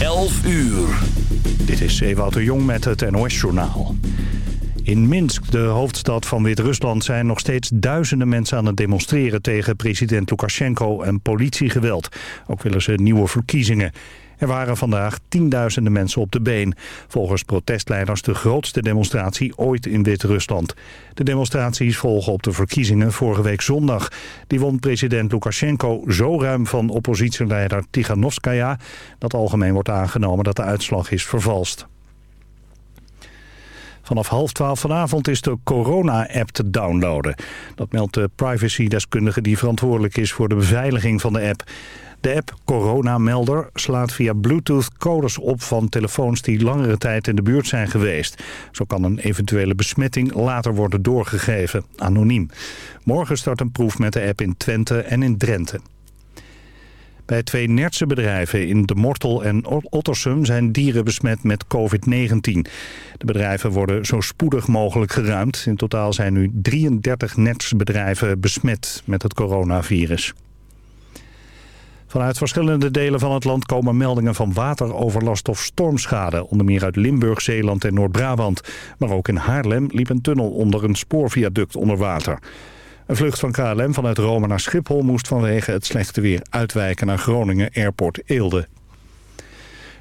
11 uur. Dit is Ewout de Jong met het NOS-journaal. In Minsk, de hoofdstad van Wit-Rusland, zijn nog steeds duizenden mensen aan het demonstreren tegen president Lukashenko en politiegeweld. Ook willen ze nieuwe verkiezingen. Er waren vandaag tienduizenden mensen op de been. Volgens protestleiders de grootste demonstratie ooit in Wit-Rusland. De demonstraties volgen op de verkiezingen vorige week zondag. Die won president Lukashenko zo ruim van oppositieleider Tiganovskaya... dat algemeen wordt aangenomen dat de uitslag is vervalst. Vanaf half twaalf vanavond is de corona-app te downloaden. Dat meldt de privacy-deskundige die verantwoordelijk is voor de beveiliging van de app. De app Corona Melder slaat via Bluetooth codes op van telefoons die langere tijd in de buurt zijn geweest. Zo kan een eventuele besmetting later worden doorgegeven, anoniem. Morgen start een proef met de app in Twente en in Drenthe. Bij twee Nertse bedrijven in De Mortel en Ottersum zijn dieren besmet met COVID-19. De bedrijven worden zo spoedig mogelijk geruimd. In totaal zijn nu 33 Nertse bedrijven besmet met het coronavirus. Vanuit verschillende delen van het land komen meldingen van wateroverlast of stormschade. Onder meer uit Limburg, Zeeland en Noord-Brabant. Maar ook in Haarlem liep een tunnel onder een spoorviaduct onder water. Een vlucht van KLM vanuit Rome naar Schiphol moest vanwege het slechte weer uitwijken naar Groningen Airport Eelde.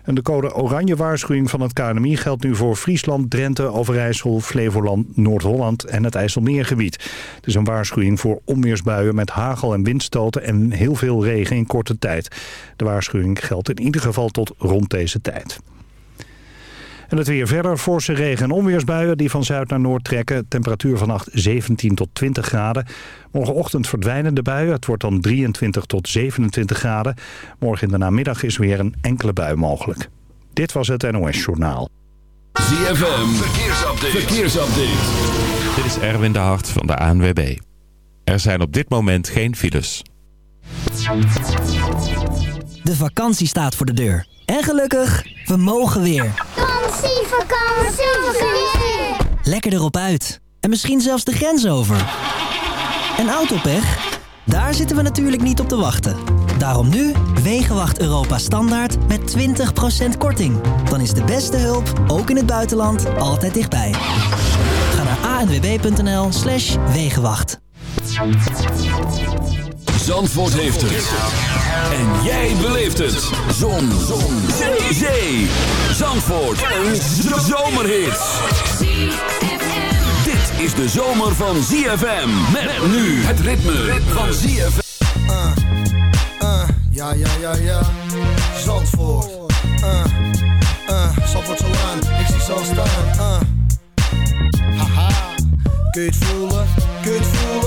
En de code oranje waarschuwing van het KNMI geldt nu voor Friesland, Drenthe, Overijssel, Flevoland, Noord-Holland en het IJsselmeergebied. Het is een waarschuwing voor onweersbuien met hagel en windstoten en heel veel regen in korte tijd. De waarschuwing geldt in ieder geval tot rond deze tijd. En het weer verder, forse regen- en onweersbuien die van zuid naar noord trekken. Temperatuur vannacht 17 tot 20 graden. Morgenochtend verdwijnen de buien. Het wordt dan 23 tot 27 graden. Morgen in de namiddag is weer een enkele bui mogelijk. Dit was het NOS Journaal. ZFM, verkeersupdate. verkeersupdate. Dit is Erwin de Hart van de ANWB. Er zijn op dit moment geen files. De vakantie staat voor de deur. En gelukkig, we mogen weer. Vakantie. Lekker erop uit. En misschien zelfs de grens over. En autopech? Daar zitten we natuurlijk niet op te wachten. Daarom nu Wegenwacht Europa Standaard met 20% korting. Dan is de beste hulp, ook in het buitenland, altijd dichtbij. Ga naar anwb.nl slash Wegenwacht. Zandvoort heeft het. En jij beleeft het. Zon. Zon. Zee. Zee. Zandvoort. Een zomerhit. Dit is de zomer van ZFM. Met nu het ritme van ZFM. Uh, uh, ja, ja, ja, ja. Zandvoort. Uh, Zandvoort zo aan. Ik zie zo staan. Uh. Haha. Kun je het voelen? Kun je het voelen?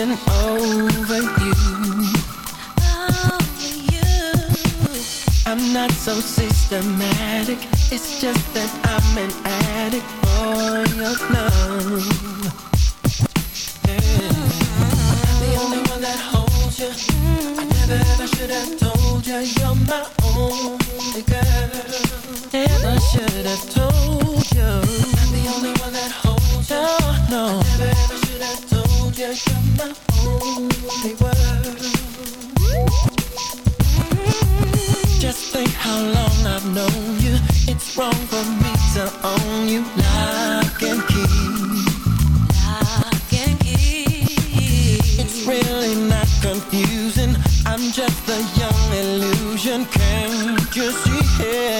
attention. You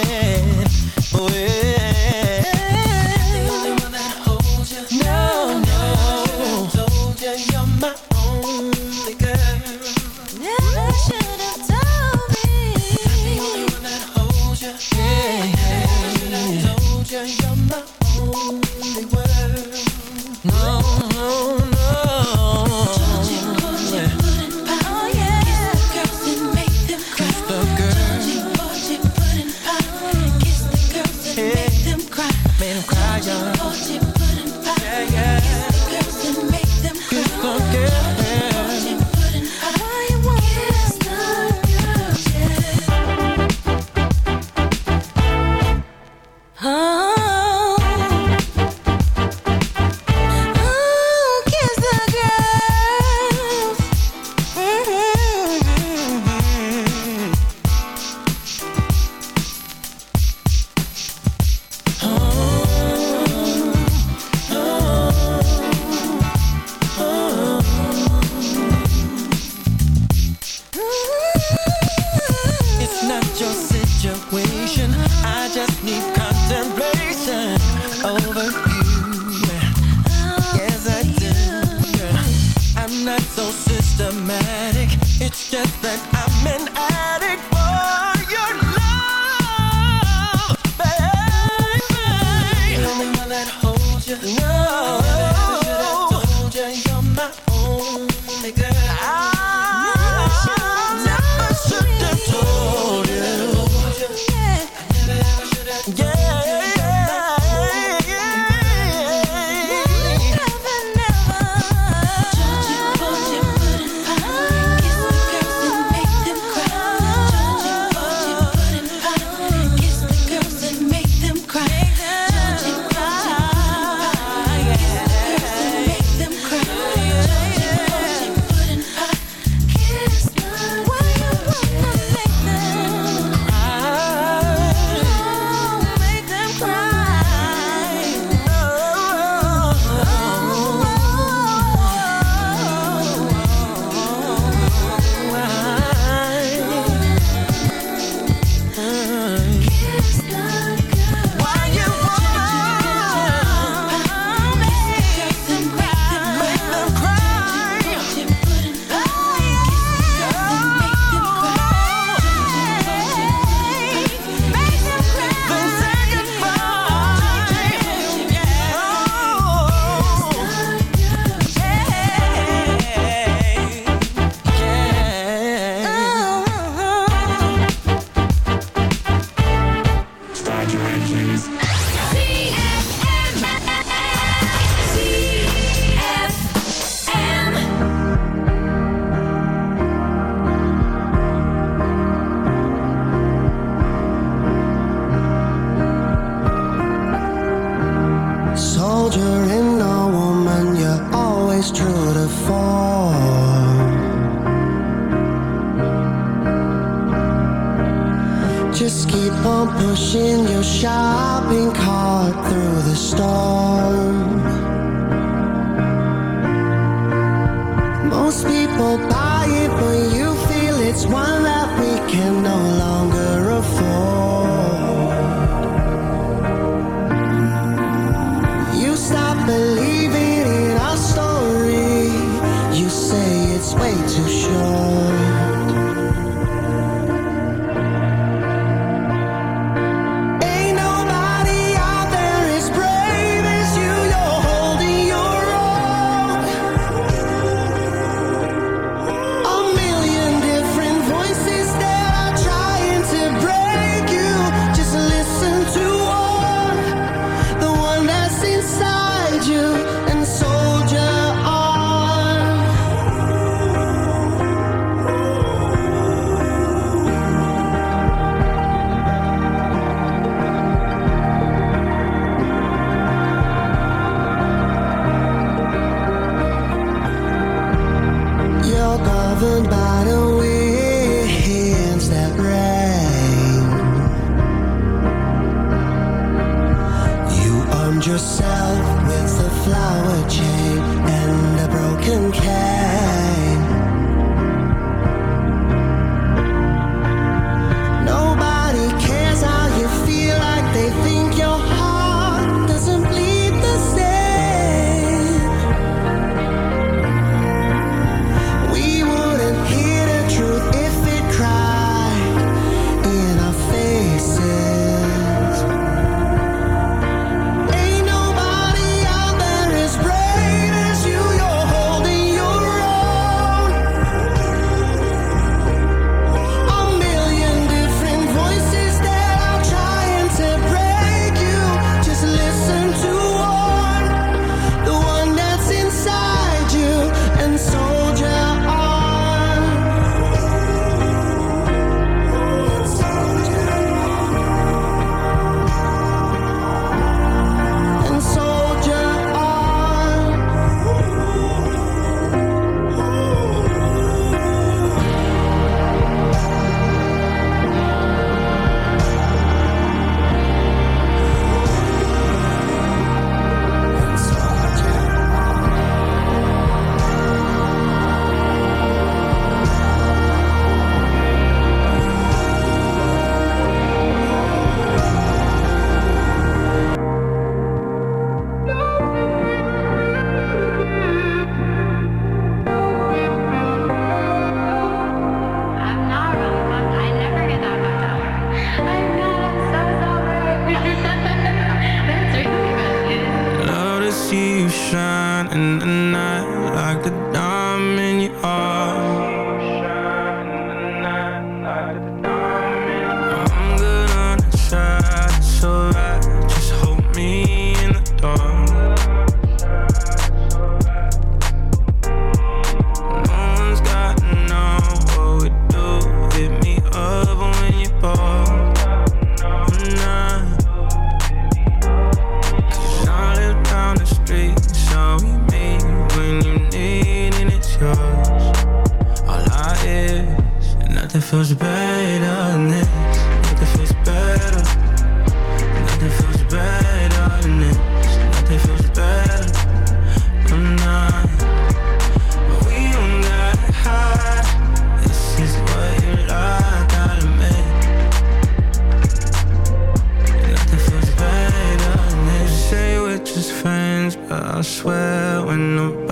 I swear when I'm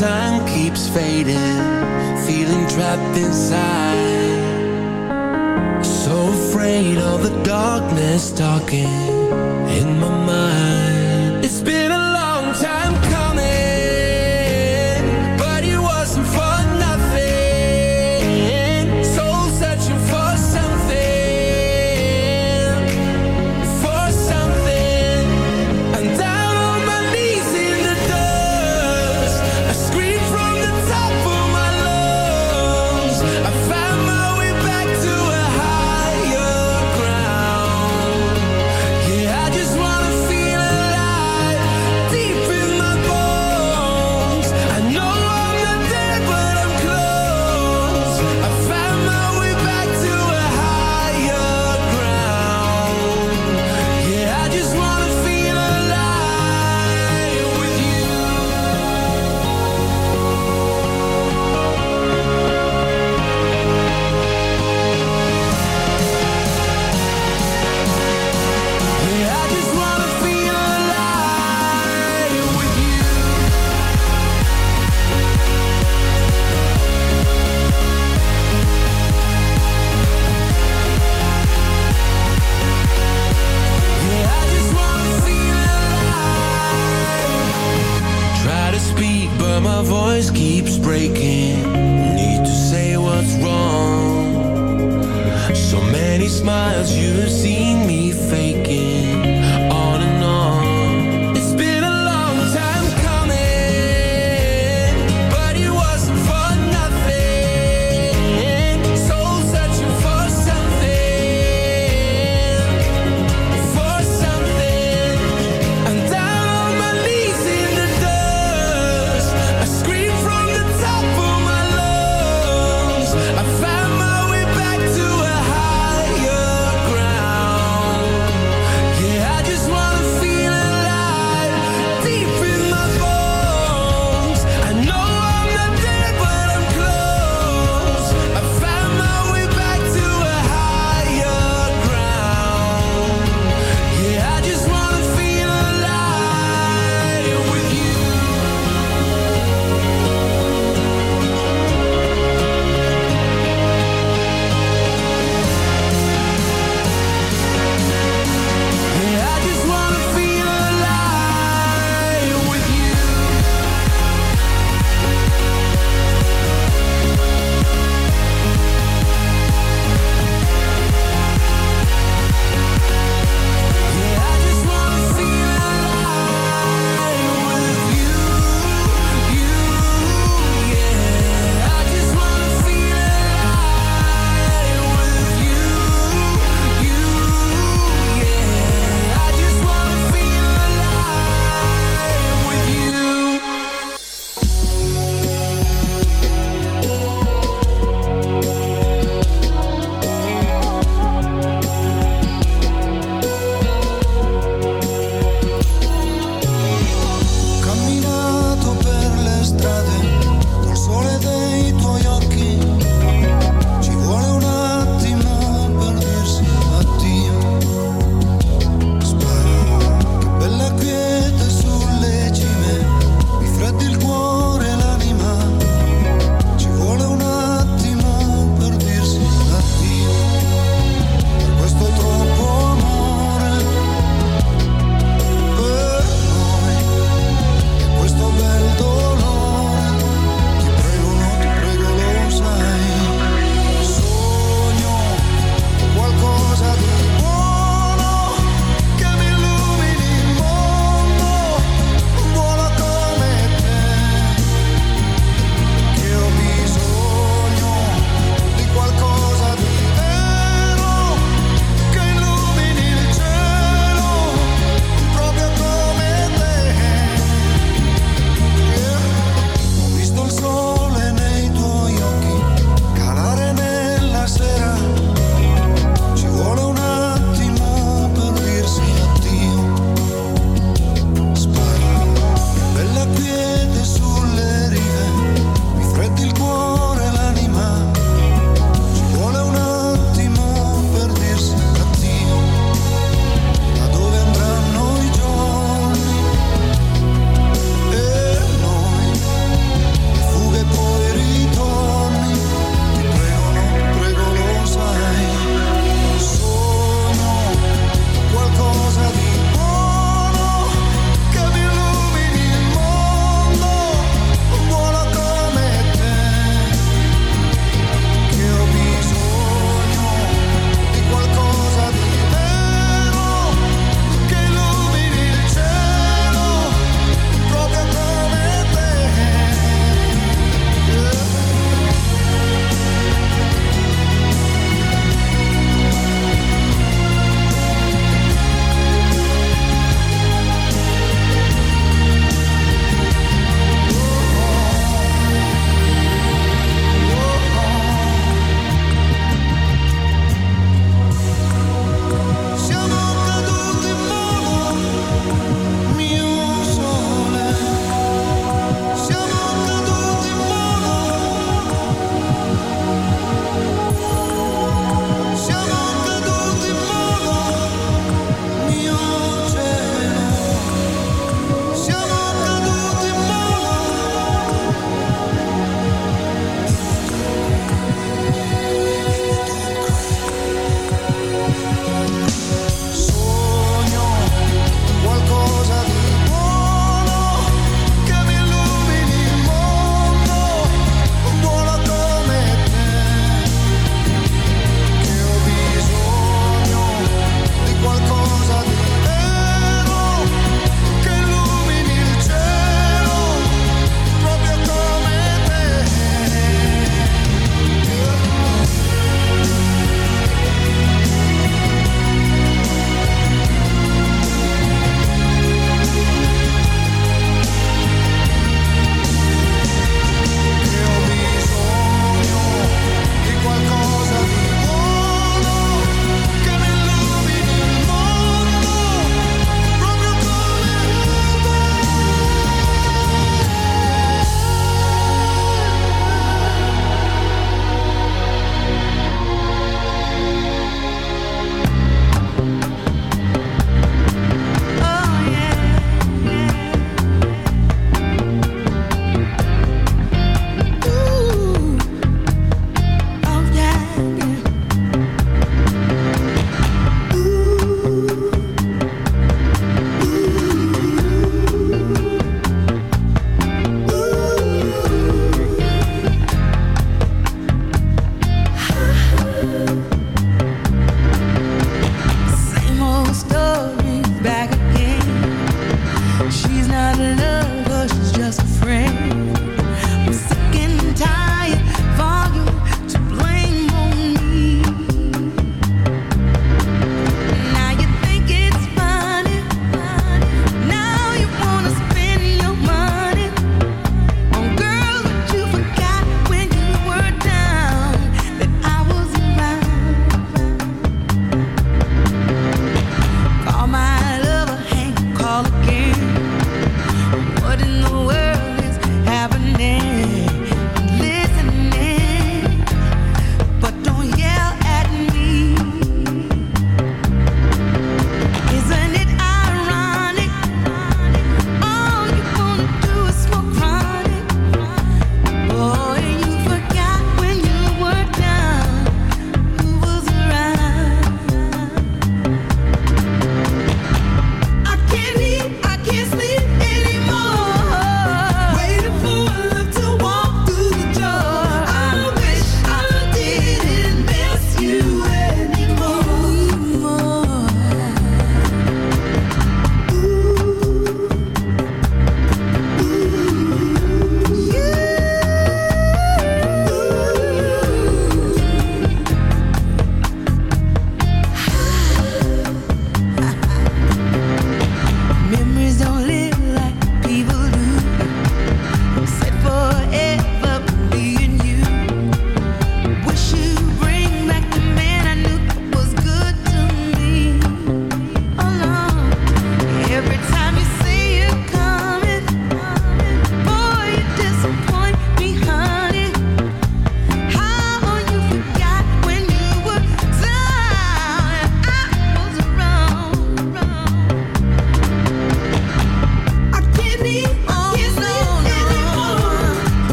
time keeps fading Feeling trapped inside. So afraid of the darkness talking In my mind. It's been You've seen me faking.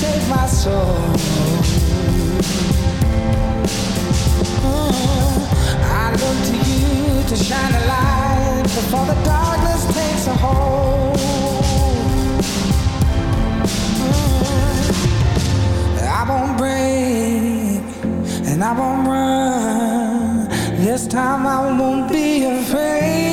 save my soul. Mm-hmm. I look to you to shine a light before the darkness takes a hold. Mm-hmm. I won't break and I won't run. This time I won't be afraid.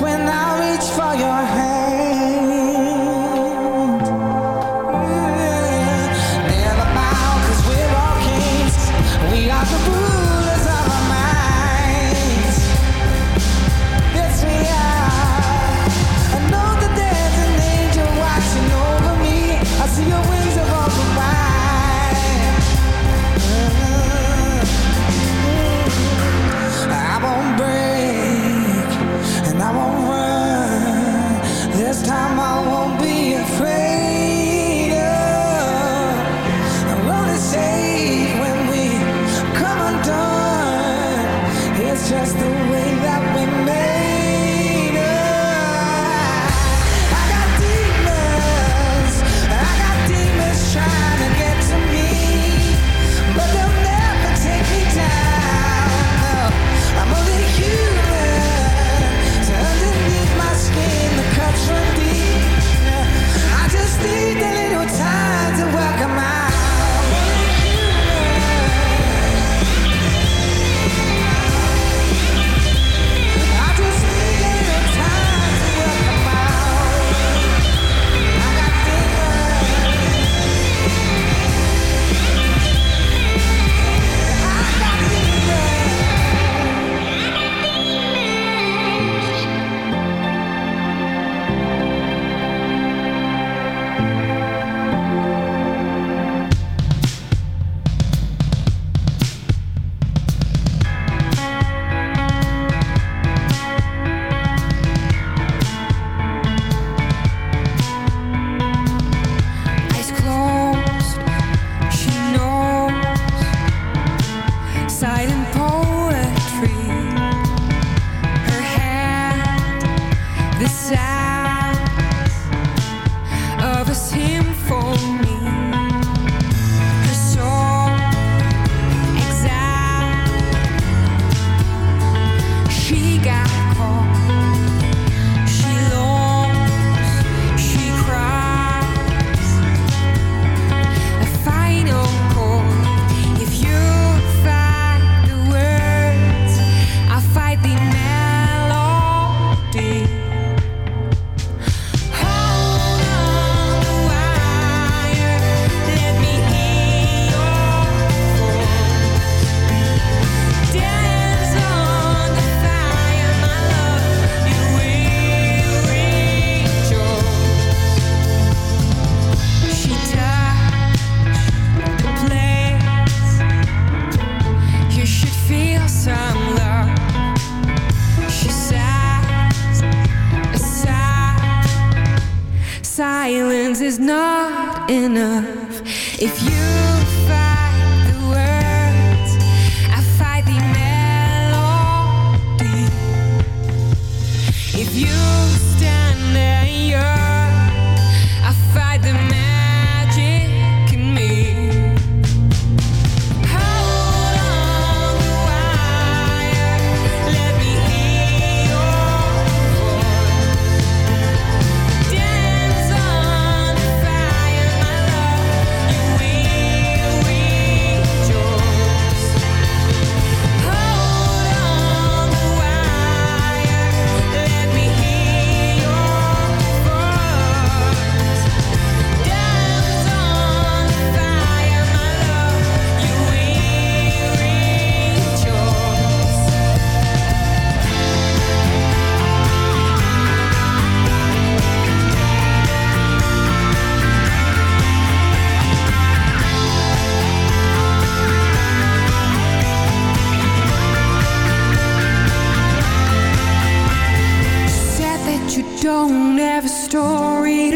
when I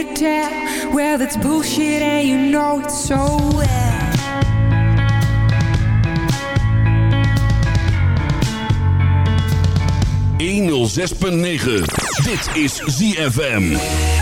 could tell Well, bullshit and you know it so well ...106.9. Dit is ZFM.